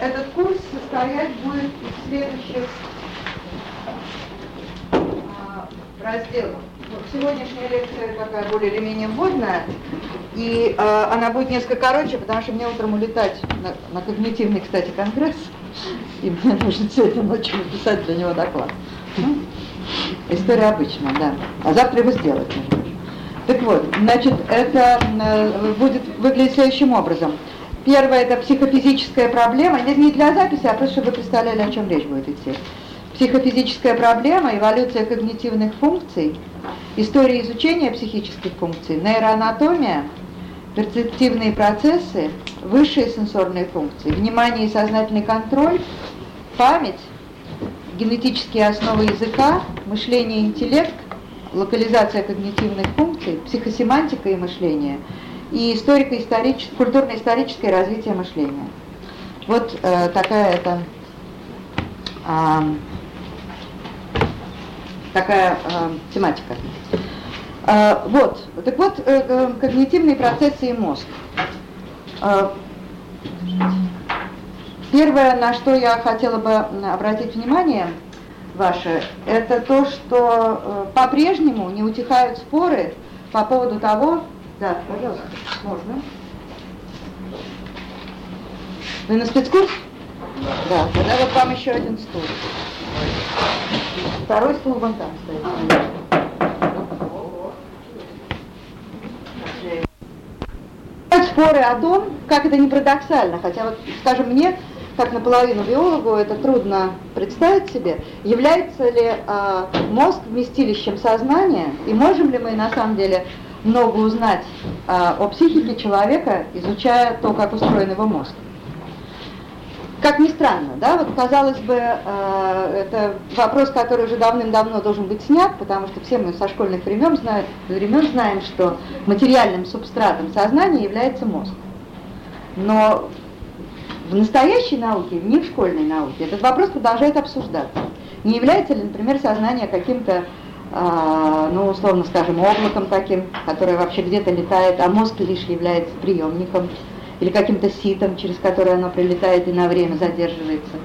этот курс состоять будет из следующих а, разделов. Ну, сегодняшняя лекция такая более или менее вводная, и э, она будет несколько короче, потому что мне утром улетать на, на когнитивный, кстати, конгресс, и мне нужно сегодня ночью написать для него доклад. Ну, история обычная, да. А завтра его сделать нужно. Так вот, значит, это э, будет выглядеть следующим образом. Первое – это психофизическая проблема. Это не для записи, а просто чтобы вы представляли, о чем речь будет идти. Психофизическая проблема, эволюция когнитивных функций, история изучения психических функций, нейроанатомия, перцептивные процессы, высшие сенсорные функции, внимание и сознательный контроль, память, генетические основы языка, мышление и интеллект, локализация когнитивных функций, психосемантика и мышление и историко-историческое, культурно-историческое развитие мышления. Вот э, такая это э, такая э, тематика. Э, вот, так вот, э, э, когнитивные процессы и мозг. Э, первое, на что я хотела бы обратить внимание ваше, это то, что э, по-прежнему не утихают споры по поводу того, да, пожалуйста, можно. Вы на спецкурс? Да, тогда вот вам еще один стул. Второй стул вон там стоит. Споры о том, как это не парадоксально, хотя вот, скажем, мне, как наполовину биологу, это трудно представить себе, является ли э, мозг вместилищем сознания, и можем ли мы на самом деле много узнать э, о психике человека, изучая то, как устроен его мозг. Как ни странно, да, вот казалось бы, э, это вопрос, который уже давным-давно должен быть снят, потому что все мы со школьных времен знаем, времен знаем, что материальным субстратом сознания является мозг. Но в настоящей науке, не в школьной науке, этот вопрос продолжает обсуждаться. Не является ли, например, сознание каким-то, ну, условно скажем, облаком таким, которое вообще где-то летает, а мозг лишь является приемником или каким-то ситом, через которое оно прилетает и на время задерживается.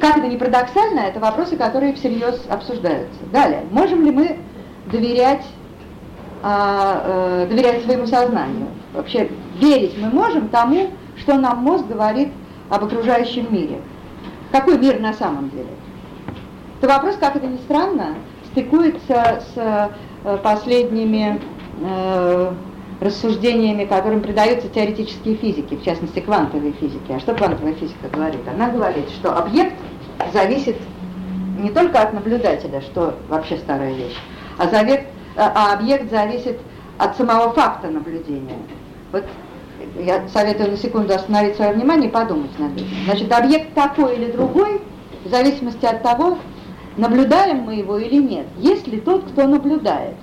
Как это не парадоксально, это вопросы, которые всерьез обсуждаются. Далее, можем ли мы доверять, а, э, доверять своему сознанию? Вообще, верить мы можем тому, что нам мозг говорит об окружающем мире. Какой мир на самом деле? Это вопрос, как это ни странно, стыкуется с э, последними э, рассуждениями, которым придаются теоретические физики, в частности квантовой физики. А что квантовая физика говорит? Она говорит, что объект зависит не только от наблюдателя, что вообще старая вещь, а, завет, а объект зависит от самого факта наблюдения. Вот я советую на секунду остановить свое внимание и подумать над этим. Значит, объект такой или другой, в зависимости от того, наблюдаем мы его или нет, есть ли тот, кто наблюдает.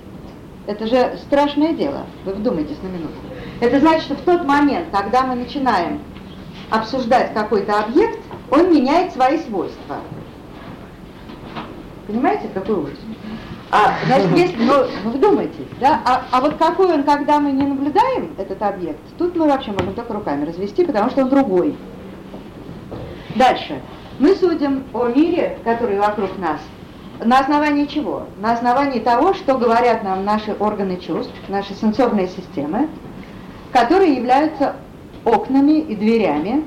Это же страшное дело. Вы вдумайтесь на минуту. Это значит, что в тот момент, когда мы начинаем обсуждать какой-то объект, он меняет свои свойства. Понимаете, какой ужас? А, значит, если, ну, ну вдумайтесь, да, а, а вот какой он, когда мы не наблюдаем этот объект, тут мы вообще можем только руками развести, потому что он другой. Дальше. Мы судим о мире, который вокруг нас, на основании чего? На основании того, что говорят нам наши органы чувств, наши сенсорные системы, которые являются окнами и дверями,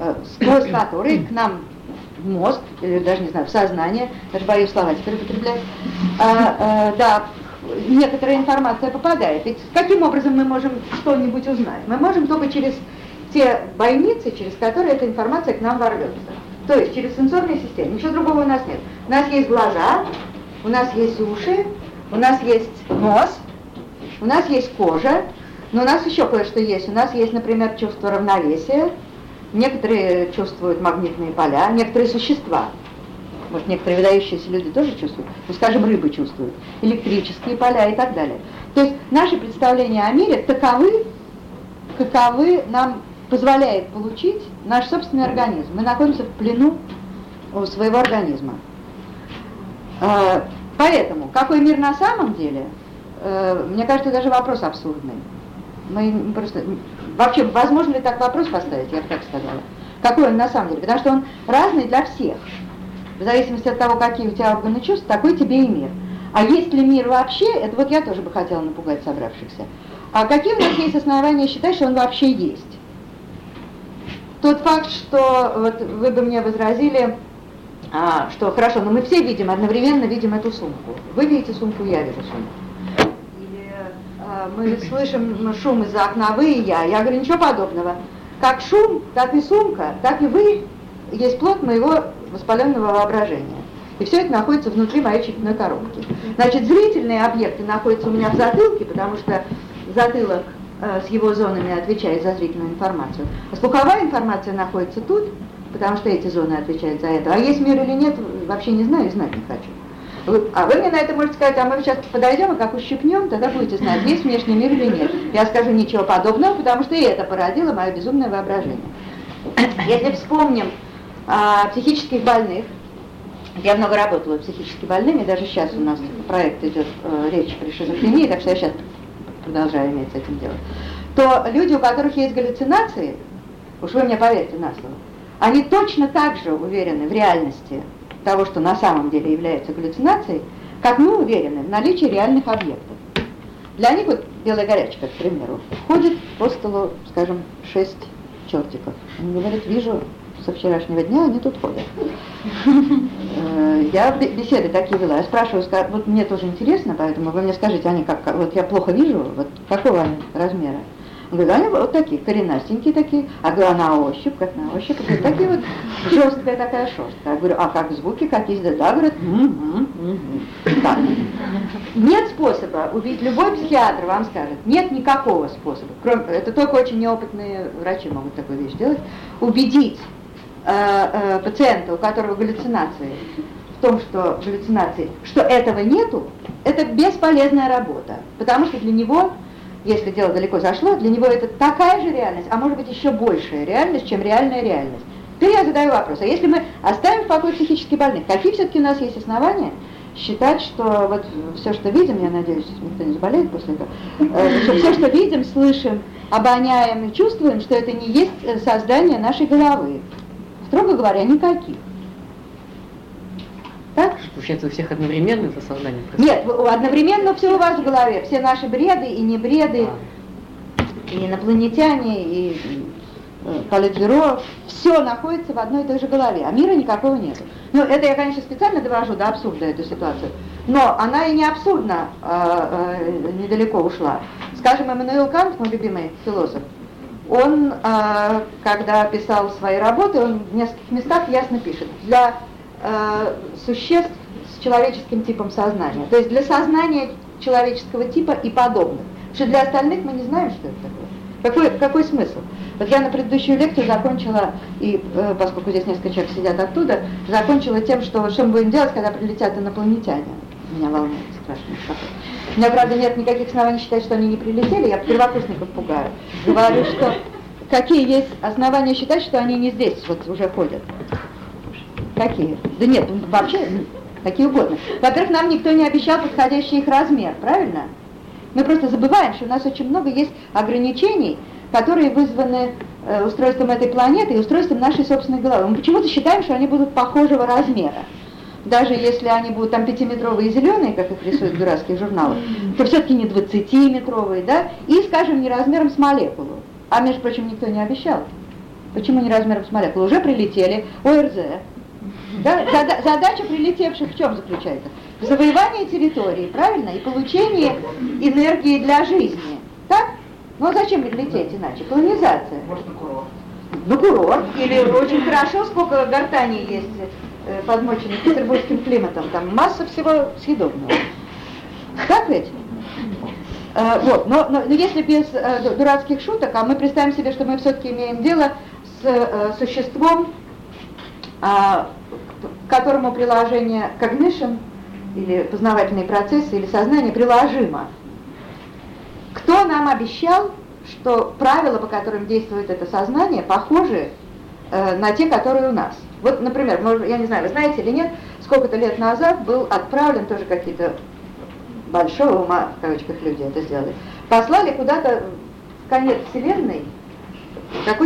э, сквозь которые к нам в мозг, или даже не знаю, в сознание, даже боюсь слова теперь употреблять, а, а, да, некоторая информация попадает. Ведь каким образом мы можем что-нибудь узнать? Мы можем только через те бойницы, через которые эта информация к нам ворвется. То есть через сенсорные системы. Ничего другого у нас нет. У нас есть глаза, у нас есть уши, у нас есть нос, у нас есть кожа, но у нас еще кое-что есть. У нас есть, например, чувство равновесия, некоторые чувствуют магнитные поля, некоторые существа. Вот некоторые выдающиеся люди тоже чувствуют, ну, скажем, рыбы чувствуют, электрические поля и так далее. То есть наши представления о мире таковы, каковы нам позволяет получить наш собственный организм. Мы находимся в плену у своего организма. А, поэтому, какой мир на самом деле, э, мне кажется, даже вопрос абсурдный. Мы просто... Вообще, возможно ли так вопрос поставить, я бы так сказала. какой он на самом деле, потому что он разный для всех. В зависимости от того, какие у тебя органы чувств, такой тебе и мир. А есть ли мир вообще, это вот я тоже бы хотела напугать собравшихся. А какие у нас есть основания считать, что он вообще есть? Тот факт, что вот вы бы мне возразили, а, что хорошо, но мы все видим, одновременно видим эту сумку. Вы видите сумку, я вижу сумку. Или а, мы слышим шум из-за окна, вы и я. Я говорю, ничего подобного. Как шум, так и сумка, так и вы есть плод моего воспаленного воображения. И все это находится внутри моей черепной коробки. Значит, зрительные объекты находятся у меня в затылке, потому что затылок с его зонами отвечает за зрительную информацию. А слуховая информация находится тут, потому что эти зоны отвечают за это. А есть мир или нет, вообще не знаю и знать не хочу. Вы, а вы мне на это можете сказать, а мы сейчас подойдем и как ущипнем, тогда будете знать, есть внешний мир или нет. Я скажу ничего подобного, потому что и это породило мое безумное воображение. Если вспомним а, психических больных, я много работала с психически больными, даже сейчас у нас проект идет э, речь при шизофрении, так что я сейчас продолжаю иметь с этим дело, то люди, у которых есть галлюцинации, уж вы мне поверьте на слово, они точно так же уверены в реальности того, что на самом деле является галлюцинацией, как мы уверены в наличии реальных объектов. Для них вот белая горячка, к примеру, входит по столу, скажем, шесть чертиков. Они говорят, вижу со вчерашнего дня, они тут ходят. Э, я беседы такие вела, я спрашиваю, вот мне тоже интересно, поэтому вы мне скажите, они как, вот я плохо вижу, вот какого они размера? Говорю, они вот такие, коренастенькие такие. А говорю, а на ощупь, как на ощупь? Говорю, такие вот, жесткая такая шерстка. Я говорю, а как звуки, как ездят? Да, говорят, угу, угу. Так. Нет способа, убить любой психиатр вам скажет, нет никакого способа, кроме, это только очень неопытные врачи могут такую вещь делать, убедить э, э, пациента, у которого галлюцинации, в том, что галлюцинации, что этого нету, это бесполезная работа, потому что для него если дело далеко зашло, для него это такая же реальность, а может быть еще большая реальность, чем реальная реальность. Теперь я задаю вопрос, а если мы оставим в покое психически больных, какие все-таки у нас есть основания считать, что вот все, что видим, я надеюсь, никто не заболеет после этого, э, что все, что видим, слышим, обоняем и чувствуем, что это не есть э, создание нашей головы. Строго говоря, никаких. Так? Получается, у всех одновременно это сознание происходит? Нет, одновременно все у вас в голове. Все наши бреды и не бреды, а. и инопланетяне, и, э, политбюро, все находится в одной и той же голове, а мира никакого нет. Ну, это я, конечно, специально довожу до абсурда эту ситуацию, но она и не абсурдно э, э, недалеко ушла. Скажем, Эммануил Кант, мой любимый философ, он, э, когда писал свои работы, он в нескольких местах ясно пишет, для э, существ с человеческим типом сознания. То есть для сознания человеческого типа и подобных. Что для остальных мы не знаем, что это такое. Какой, какой смысл? Вот я на предыдущую лекцию закончила, и э, поскольку здесь несколько человек сидят оттуда, закончила тем, что что мы будем делать, когда прилетят инопланетяне. Меня волнует страшно. У меня, правда, нет никаких оснований считать, что они не прилетели, я первокурсников пугаю. Говорю, что какие есть основания считать, что они не здесь вот уже ходят. Какие? Да нет, вообще какие угодно. Во-первых, нам никто не обещал подходящий их размер, правильно? Мы просто забываем, что у нас очень много есть ограничений, которые вызваны э, устройством этой планеты и устройством нашей собственной головы. Мы почему-то считаем, что они будут похожего размера. Даже если они будут там пятиметровые зеленые, как их рисуют в дурацких журналах, то все-таки не двадцатиметровые, да, и, скажем, не размером с молекулу. А, между прочим, никто не обещал. Почему не размером с молекулу? Уже прилетели ОРЗ, да? Задача прилетевших в чем заключается? В завоевании территории, правильно? И получении энергии для жизни. Так? Ну а зачем лететь иначе? Колонизация. Может, на курорт. На курорт. Или очень хорошо, сколько гортани есть э, подмоченных петербургским климатом. Там масса всего съедобного. Так ведь? Э, вот, но, но, но если без э, дурацких шуток, а мы представим себе, что мы все-таки имеем дело с э, существом, э, к которому приложение cognition или познавательные процессы или сознание приложимо. Кто нам обещал, что правила, по которым действует это сознание, похожи э, на те, которые у нас? Вот, например, может, я не знаю, вы знаете или нет, сколько-то лет назад был отправлен тоже какие-то большого ума, в кавычках, люди это сделали, послали куда-то в конец Вселенной какой-то